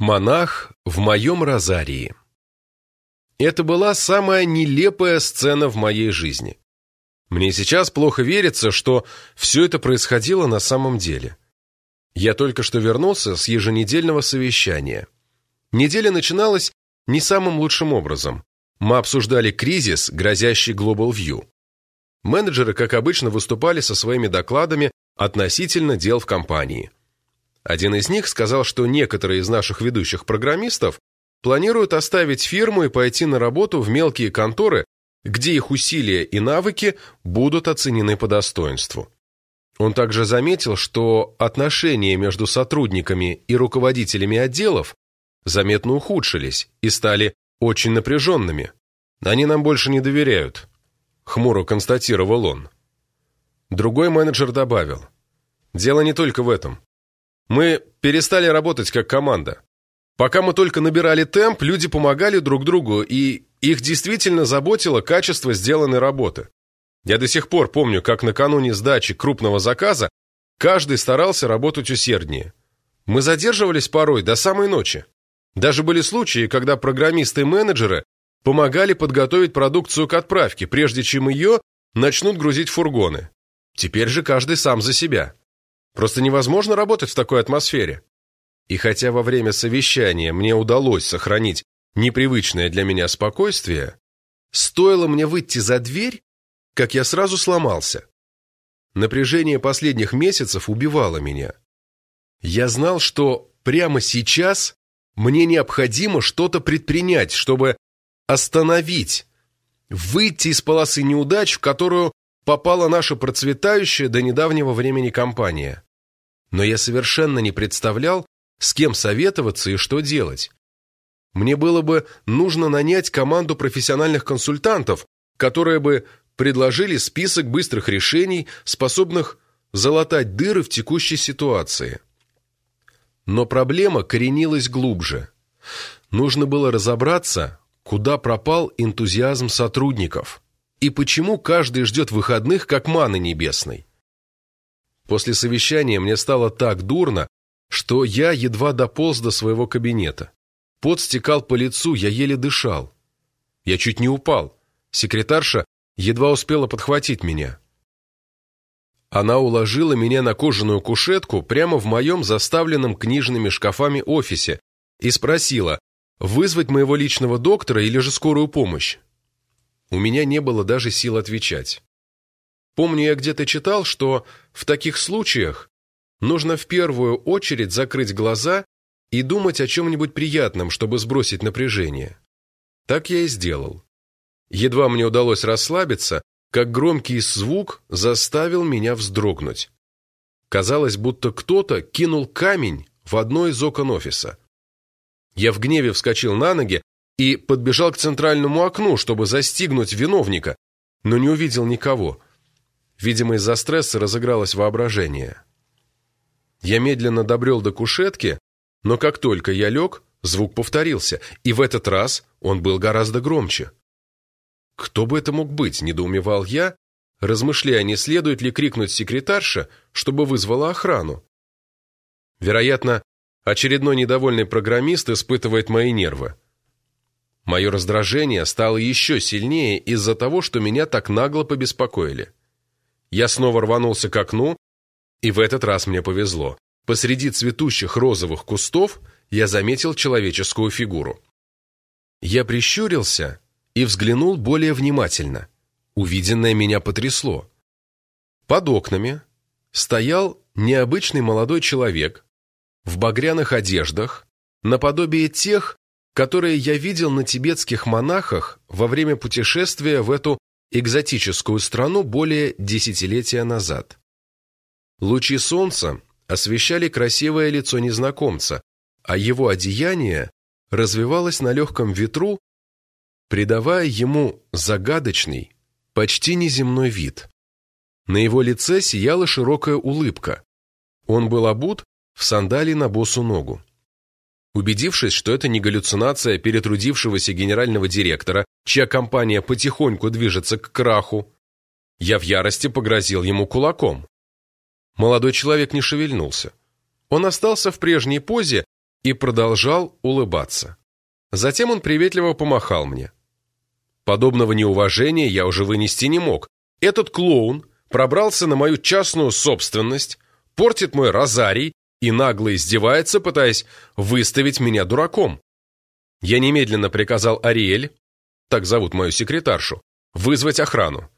Монах в моем розарии. Это была самая нелепая сцена в моей жизни. Мне сейчас плохо верится, что все это происходило на самом деле. Я только что вернулся с еженедельного совещания. Неделя начиналась не самым лучшим образом. Мы обсуждали кризис, грозящий Global View. Менеджеры, как обычно, выступали со своими докладами относительно дел в компании. Один из них сказал, что некоторые из наших ведущих программистов планируют оставить фирму и пойти на работу в мелкие конторы, где их усилия и навыки будут оценены по достоинству. Он также заметил, что отношения между сотрудниками и руководителями отделов заметно ухудшились и стали очень напряженными. Они нам больше не доверяют, хмуро констатировал он. Другой менеджер добавил, дело не только в этом. Мы перестали работать как команда. Пока мы только набирали темп, люди помогали друг другу, и их действительно заботило качество сделанной работы. Я до сих пор помню, как накануне сдачи крупного заказа каждый старался работать усерднее. Мы задерживались порой до самой ночи. Даже были случаи, когда программисты и менеджеры помогали подготовить продукцию к отправке, прежде чем ее начнут грузить фургоны. Теперь же каждый сам за себя. Просто невозможно работать в такой атмосфере. И хотя во время совещания мне удалось сохранить непривычное для меня спокойствие, стоило мне выйти за дверь, как я сразу сломался. Напряжение последних месяцев убивало меня. Я знал, что прямо сейчас мне необходимо что-то предпринять, чтобы остановить, выйти из полосы неудач, в которую попала наша процветающая до недавнего времени компания. Но я совершенно не представлял, с кем советоваться и что делать. Мне было бы нужно нанять команду профессиональных консультантов, которые бы предложили список быстрых решений, способных залатать дыры в текущей ситуации. Но проблема коренилась глубже. Нужно было разобраться, куда пропал энтузиазм сотрудников и почему каждый ждет выходных, как маны небесной. После совещания мне стало так дурно, что я едва дополз до своего кабинета. Пот стекал по лицу, я еле дышал. Я чуть не упал. Секретарша едва успела подхватить меня. Она уложила меня на кожаную кушетку прямо в моем заставленном книжными шкафами офисе и спросила, вызвать моего личного доктора или же скорую помощь. У меня не было даже сил отвечать. Помню, я где-то читал, что в таких случаях нужно в первую очередь закрыть глаза и думать о чем-нибудь приятном, чтобы сбросить напряжение. Так я и сделал. Едва мне удалось расслабиться, как громкий звук заставил меня вздрогнуть. Казалось, будто кто-то кинул камень в одно из окон офиса. Я в гневе вскочил на ноги и подбежал к центральному окну, чтобы застигнуть виновника, но не увидел никого. Видимо, из-за стресса разыгралось воображение. Я медленно добрел до кушетки, но как только я лег, звук повторился, и в этот раз он был гораздо громче. «Кто бы это мог быть?» – недоумевал я, размышляя, не следует ли крикнуть секретарша, чтобы вызвала охрану. Вероятно, очередной недовольный программист испытывает мои нервы. Мое раздражение стало еще сильнее из-за того, что меня так нагло побеспокоили. Я снова рванулся к окну, и в этот раз мне повезло. Посреди цветущих розовых кустов я заметил человеческую фигуру. Я прищурился и взглянул более внимательно. Увиденное меня потрясло. Под окнами стоял необычный молодой человек в багряных одеждах, наподобие тех, которые я видел на тибетских монахах во время путешествия в эту экзотическую страну более десятилетия назад. Лучи солнца освещали красивое лицо незнакомца, а его одеяние развивалось на легком ветру, придавая ему загадочный, почти неземной вид. На его лице сияла широкая улыбка. Он был обут в сандалии на босу ногу. Убедившись, что это не галлюцинация перетрудившегося генерального директора, чья компания потихоньку движется к краху, я в ярости погрозил ему кулаком. Молодой человек не шевельнулся. Он остался в прежней позе, и продолжал улыбаться. Затем он приветливо помахал мне. Подобного неуважения я уже вынести не мог. Этот клоун пробрался на мою частную собственность, портит мой розарий и нагло издевается, пытаясь выставить меня дураком. Я немедленно приказал Ариэль, так зовут мою секретаршу, вызвать охрану.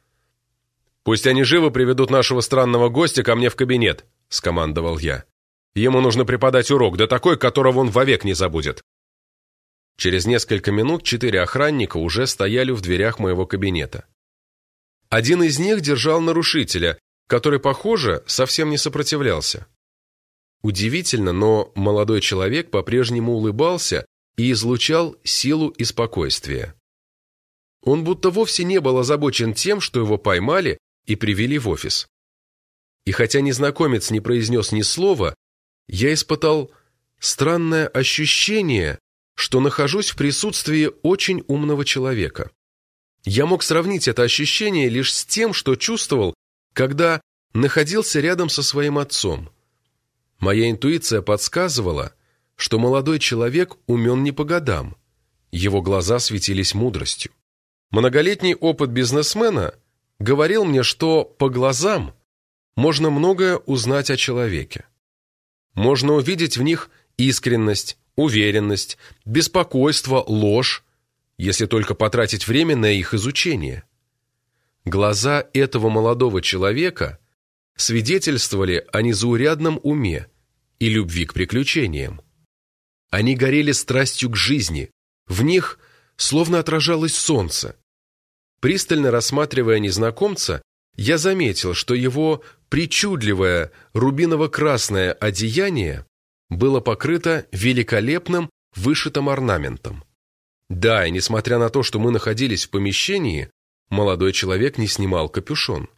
«Пусть они живо приведут нашего странного гостя ко мне в кабинет», — скомандовал я. «Ему нужно преподать урок, да такой, которого он вовек не забудет». Через несколько минут четыре охранника уже стояли в дверях моего кабинета. Один из них держал нарушителя, который, похоже, совсем не сопротивлялся. Удивительно, но молодой человек по-прежнему улыбался и излучал силу и спокойствие. Он будто вовсе не был озабочен тем, что его поймали и привели в офис. И хотя незнакомец не произнес ни слова, я испытал странное ощущение, что нахожусь в присутствии очень умного человека. Я мог сравнить это ощущение лишь с тем, что чувствовал, когда находился рядом со своим отцом. Моя интуиция подсказывала, что молодой человек умен не по годам. Его глаза светились мудростью. Многолетний опыт бизнесмена говорил мне, что по глазам можно многое узнать о человеке. Можно увидеть в них искренность, уверенность, беспокойство, ложь, если только потратить время на их изучение. Глаза этого молодого человека свидетельствовали о незаурядном уме и любви к приключениям. Они горели страстью к жизни, в них словно отражалось солнце. Пристально рассматривая незнакомца, я заметил, что его причудливое рубиново-красное одеяние было покрыто великолепным вышитым орнаментом. Да, и несмотря на то, что мы находились в помещении, молодой человек не снимал капюшон.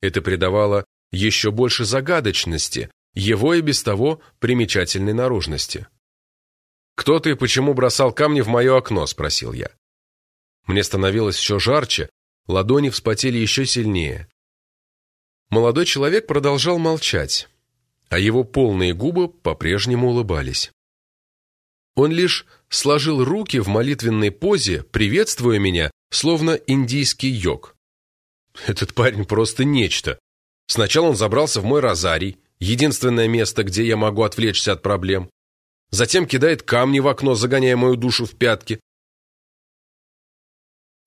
Это придавало еще больше загадочности его и без того примечательной наружности. «Кто ты и почему бросал камни в мое окно?» – спросил я. Мне становилось все жарче, ладони вспотели еще сильнее. Молодой человек продолжал молчать, а его полные губы по-прежнему улыбались. Он лишь сложил руки в молитвенной позе, приветствуя меня, словно индийский йог. Этот парень просто нечто. Сначала он забрался в мой розарий, единственное место, где я могу отвлечься от проблем. Затем кидает камни в окно, загоняя мою душу в пятки.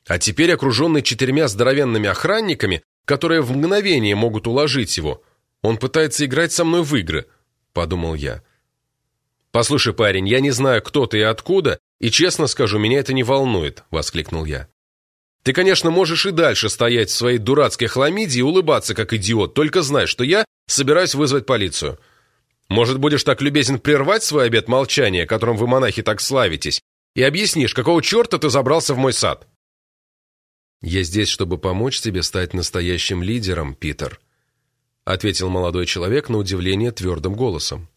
А теперь, окруженный четырьмя здоровенными охранниками, которые в мгновение могут уложить его, он пытается играть со мной в игры, подумал я. «Послушай, парень, я не знаю, кто ты и откуда, и честно скажу, меня это не волнует», — воскликнул я. «Ты, конечно, можешь и дальше стоять в своей дурацкой хламиде и улыбаться, как идиот, только знай, что я собираюсь вызвать полицию. Может, будешь так любезен прервать свой обет молчания, которым вы, монахи, так славитесь, и объяснишь, какого черта ты забрался в мой сад?» «Я здесь, чтобы помочь тебе стать настоящим лидером, Питер», ответил молодой человек на удивление твердым голосом.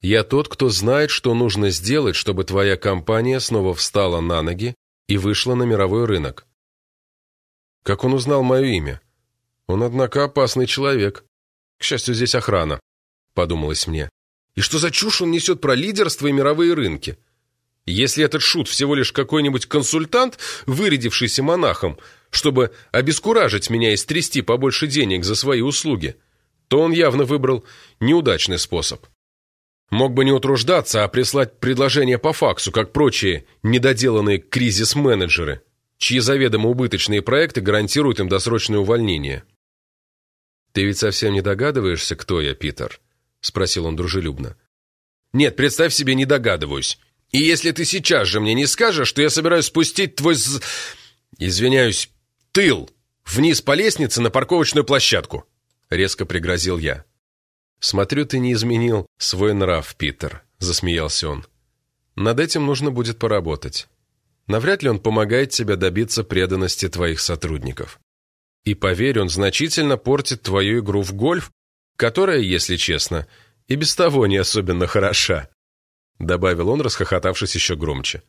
«Я тот, кто знает, что нужно сделать, чтобы твоя компания снова встала на ноги и вышла на мировой рынок». Как он узнал мое имя? Он, однако, опасный человек. К счастью, здесь охрана, подумалось мне. И что за чушь он несет про лидерство и мировые рынки? Если этот шут всего лишь какой-нибудь консультант, вырядившийся монахом, чтобы обескуражить меня и стрясти побольше денег за свои услуги, то он явно выбрал неудачный способ. Мог бы не утруждаться, а прислать предложение по факсу, как прочие недоделанные кризис-менеджеры, чьи заведомо убыточные проекты гарантируют им досрочное увольнение. «Ты ведь совсем не догадываешься, кто я, Питер?» — спросил он дружелюбно. «Нет, представь себе, не догадываюсь. И если ты сейчас же мне не скажешь, что я собираюсь спустить твой... Извиняюсь, тыл вниз по лестнице на парковочную площадку!» Резко пригрозил я. «Смотрю, ты не изменил свой нрав, Питер», — засмеялся он. «Над этим нужно будет поработать. Навряд ли он помогает тебе добиться преданности твоих сотрудников. И поверь, он значительно портит твою игру в гольф, которая, если честно, и без того не особенно хороша», — добавил он, расхохотавшись еще громче.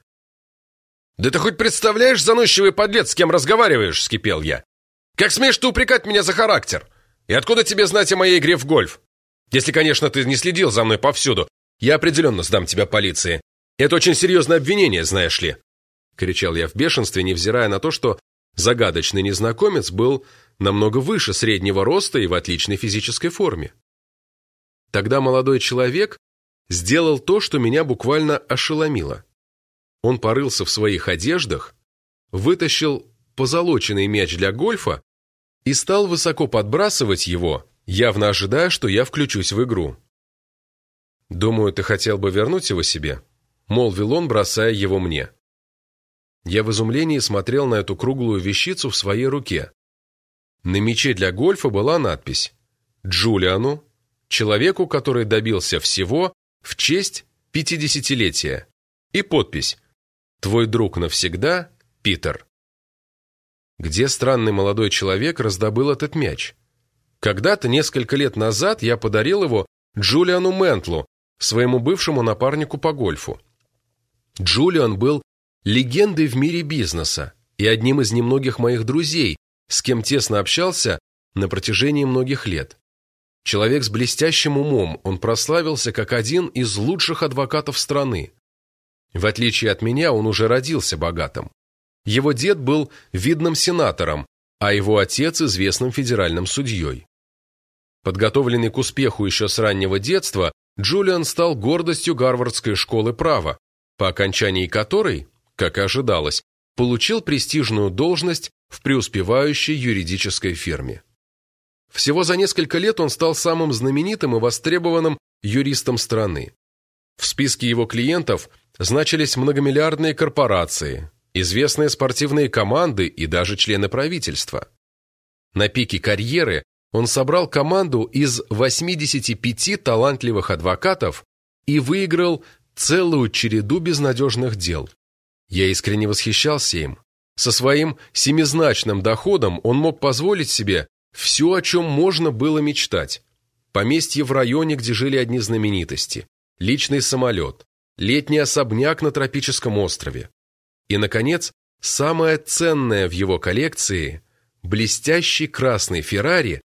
«Да ты хоть представляешь, заносчивый подлец, с кем разговариваешь?» – вскипел я. «Как смеешь ты упрекать меня за характер? И откуда тебе знать о моей игре в гольф? Если, конечно, ты не следил за мной повсюду, Я определенно сдам тебя полиции. Это очень серьезное обвинение, знаешь ли!» Кричал я в бешенстве, невзирая на то, что загадочный незнакомец был намного выше среднего роста и в отличной физической форме. Тогда молодой человек сделал то, что меня буквально ошеломило. Он порылся в своих одеждах, вытащил позолоченный мяч для гольфа и стал высоко подбрасывать его, явно ожидая, что я включусь в игру. «Думаю, ты хотел бы вернуть его себе», — молвил он, бросая его мне. Я в изумлении смотрел на эту круглую вещицу в своей руке. На мяче для гольфа была надпись «Джулиану, человеку, который добился всего в честь пятидесятилетия» и подпись «Твой друг навсегда, Питер». Где странный молодой человек раздобыл этот мяч? Когда-то, несколько лет назад, я подарил его Джулиану Ментлу, своему бывшему напарнику по гольфу. Джулиан был легендой в мире бизнеса и одним из немногих моих друзей, с кем тесно общался на протяжении многих лет. Человек с блестящим умом, он прославился как один из лучших адвокатов страны. В отличие от меня, он уже родился богатым. Его дед был видным сенатором, а его отец – известным федеральным судьей. Подготовленный к успеху еще с раннего детства, Джулиан стал гордостью Гарвардской школы права, по окончании которой, как и ожидалось, получил престижную должность в преуспевающей юридической фирме. Всего за несколько лет он стал самым знаменитым и востребованным юристом страны. В списке его клиентов значились многомиллиардные корпорации, известные спортивные команды и даже члены правительства. На пике карьеры он собрал команду из 85 талантливых адвокатов и выиграл целую череду безнадежных дел. Я искренне восхищался им. Со своим семизначным доходом он мог позволить себе все, о чем можно было мечтать. Поместье в районе, где жили одни знаменитости, личный самолет, летний особняк на тропическом острове. И, наконец, самое ценное в его коллекции – блестящий красный Феррари,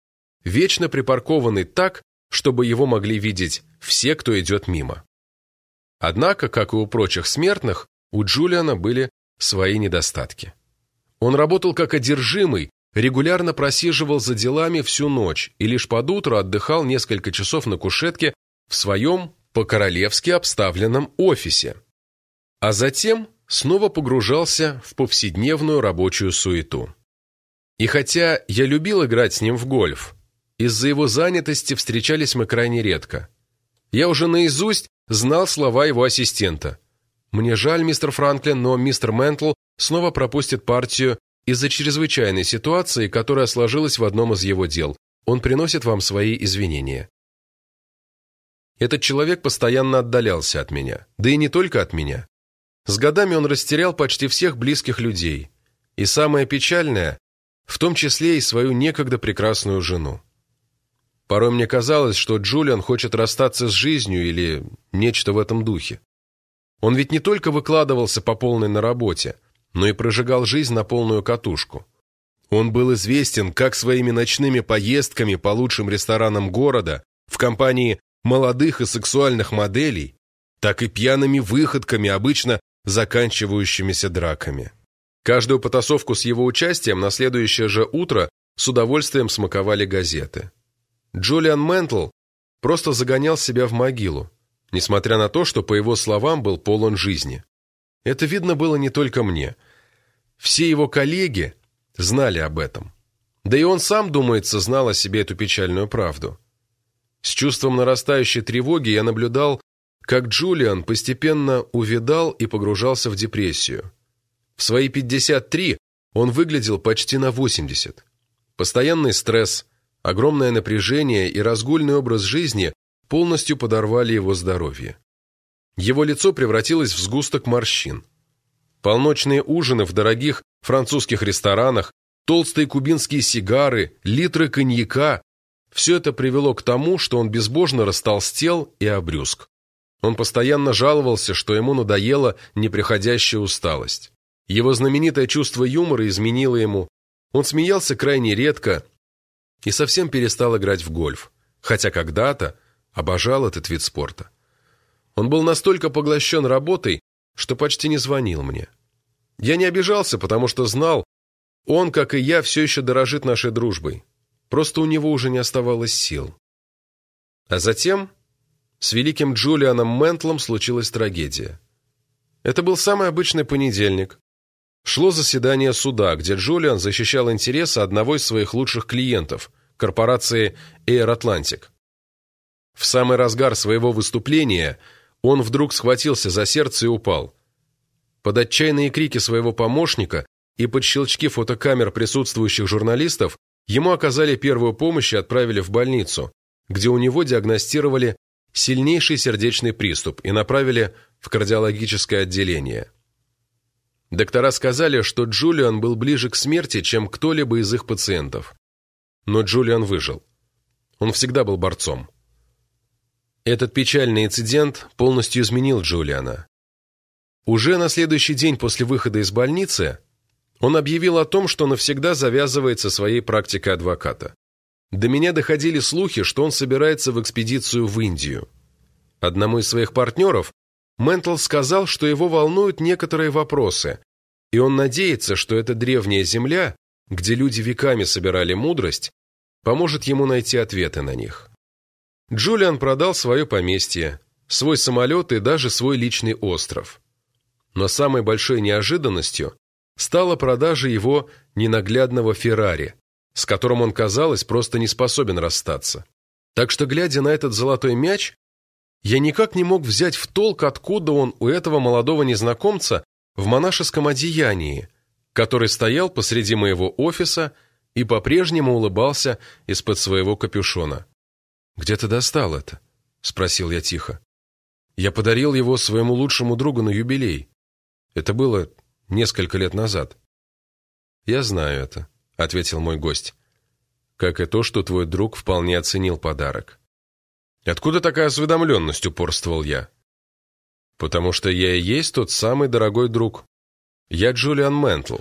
вечно припаркованный так, чтобы его могли видеть все, кто идет мимо. Однако, как и у прочих смертных, у Джулиана были свои недостатки. Он работал как одержимый, регулярно просиживал за делами всю ночь и лишь под утро отдыхал несколько часов на кушетке в своем по-королевски обставленном офисе. А затем снова погружался в повседневную рабочую суету. И хотя я любил играть с ним в гольф, из-за его занятости встречались мы крайне редко. Я уже наизусть знал слова его ассистента. «Мне жаль, мистер Франклин, но мистер Ментл снова пропустит партию из-за чрезвычайной ситуации, которая сложилась в одном из его дел. Он приносит вам свои извинения». Этот человек постоянно отдалялся от меня. Да и не только от меня. С годами он растерял почти всех близких людей. И самое печальное, в том числе и свою некогда прекрасную жену. Порой мне казалось, что Джулиан хочет расстаться с жизнью или нечто в этом духе. Он ведь не только выкладывался по полной на работе, но и прожигал жизнь на полную катушку. Он был известен как своими ночными поездками по лучшим ресторанам города в компании молодых и сексуальных моделей, так и пьяными выходками, обычно заканчивающимися драками. Каждую потасовку с его участием на следующее же утро с удовольствием смаковали газеты. Джулиан Ментл просто загонял себя в могилу, несмотря на то, что, по его словам, был полон жизни. Это видно было не только мне. Все его коллеги знали об этом. Да и он сам, думается, знал о себе эту печальную правду. С чувством нарастающей тревоги я наблюдал, как Джулиан постепенно увядал и погружался в депрессию. В свои 53 он выглядел почти на 80. Постоянный стресс, огромное напряжение и разгульный образ жизни полностью подорвали его здоровье. Его лицо превратилось в сгусток морщин. Полночные ужины в дорогих французских ресторанах, толстые кубинские сигары, литры коньяка – все это привело к тому, что он безбожно растолстел и обрюзг. Он постоянно жаловался, что ему надоела неприходящая усталость. Его знаменитое чувство юмора изменило ему. Он смеялся крайне редко и совсем перестал играть в гольф, хотя когда-то обожал этот вид спорта. Он был настолько поглощен работой, что почти не звонил мне. Я не обижался, потому что знал, он, как и я, все еще дорожит нашей дружбой. Просто у него уже не оставалось сил. А затем с великим Джулианом Ментлом случилась трагедия. Это был самый обычный понедельник. Шло заседание суда, где Джулиан защищал интересы одного из своих лучших клиентов, корпорации Air Atlantic. В самый разгар своего выступления он вдруг схватился за сердце и упал. Под отчаянные крики своего помощника и под щелчки фотокамер присутствующих журналистов ему оказали первую помощь и отправили в больницу, где у него диагностировали сильнейший сердечный приступ и направили в кардиологическое отделение. Доктора сказали, что Джулиан был ближе к смерти, чем кто-либо из их пациентов. Но Джулиан выжил. Он всегда был борцом. Этот печальный инцидент полностью изменил Джулиана. Уже на следующий день после выхода из больницы он объявил о том, что навсегда завязывает со своей практикой адвоката. До меня доходили слухи, что он собирается в экспедицию в Индию. Одному из своих партнеров Ментл сказал, что его волнуют некоторые вопросы, и он надеется, что эта древняя земля, где люди веками собирали мудрость, поможет ему найти ответы на них. Джулиан продал свое поместье, свой самолет и даже свой личный остров. Но самой большой неожиданностью стала продажа его ненаглядного Феррари, с которым он, казалось, просто не способен расстаться. Так что, глядя на этот золотой мяч, я никак не мог взять в толк, откуда он у этого молодого незнакомца в монашеском одеянии, который стоял посреди моего офиса и по-прежнему улыбался из-под своего капюшона. «Где ты достал это?» — спросил я тихо. «Я подарил его своему лучшему другу на юбилей. Это было несколько лет назад». «Я знаю это», — ответил мой гость. «Как и то, что твой друг вполне оценил подарок». «Откуда такая осведомленность?» — упорствовал я. «Потому что я и есть тот самый дорогой друг. Я Джулиан Ментл.